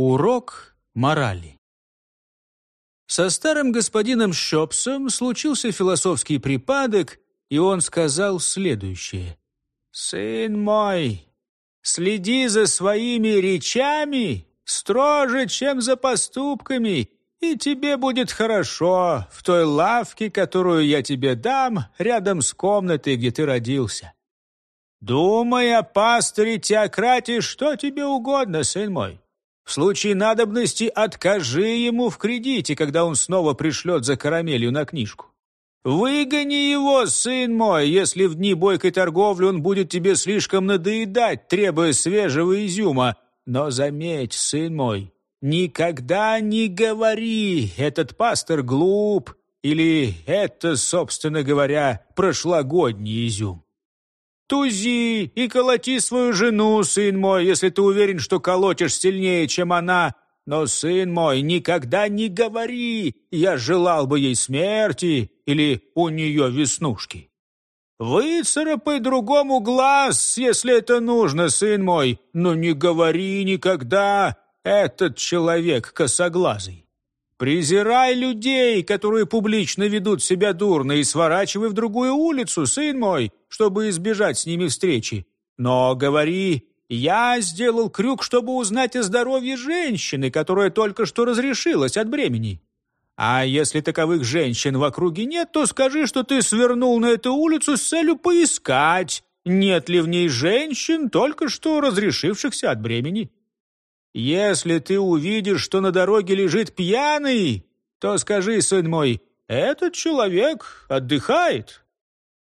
Урок морали. Со старым господином Шопсом случился философский припадок, и он сказал следующее. «Сын мой, следи за своими речами строже, чем за поступками, и тебе будет хорошо в той лавке, которую я тебе дам, рядом с комнатой, где ты родился. Думай о пастыре Теократе, что тебе угодно, сын мой. В случае надобности откажи ему в кредите, когда он снова пришлет за карамелью на книжку. Выгони его, сын мой, если в дни бойкой торговли он будет тебе слишком надоедать, требуя свежего изюма. Но заметь, сын мой, никогда не говори, этот пастор глуп, или это, собственно говоря, прошлогодний изюм. Тузи и колоти свою жену, сын мой, если ты уверен, что колотишь сильнее, чем она. Но, сын мой, никогда не говори, я желал бы ей смерти или у нее веснушки. Выцарапай другому глаз, если это нужно, сын мой, но не говори никогда, этот человек косоглазый. Презирай людей, которые публично ведут себя дурно, и сворачивай в другую улицу, сын мой, чтобы избежать с ними встречи. Но говори, я сделал крюк, чтобы узнать о здоровье женщины, которая только что разрешилась от бремени. А если таковых женщин в округе нет, то скажи, что ты свернул на эту улицу с целью поискать, нет ли в ней женщин, только что разрешившихся от бремени. Если ты увидишь, что на дороге лежит пьяный, то скажи, сын мой, этот человек отдыхает.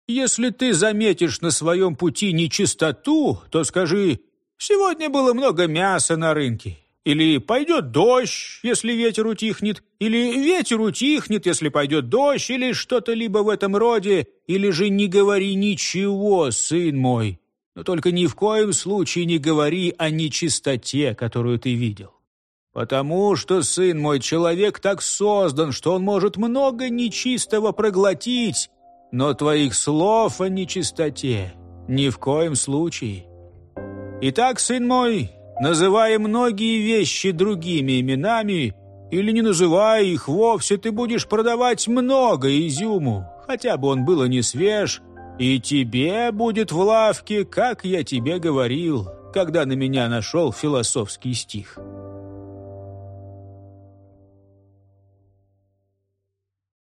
Если ты заметишь на своем пути нечистоту, то скажи, сегодня было много мяса на рынке. Или пойдет дождь, если ветер утихнет, или ветер утихнет, если пойдет дождь, или что-то либо в этом роде, или же не говори ничего, сын мой, но только ни в коем случае не говори о нечистоте, которую ты видел. Потому что, сын мой, человек так создан, что он может много нечистого проглотить, но твоих слов о нечистоте ни в коем случае. Итак, сын мой, называя многие вещи другими именами, или не называя их вовсе, ты будешь продавать много изюму, хотя бы он был и не свеж, и тебе будет в лавке, как я тебе говорил, когда на меня нашел философский стих».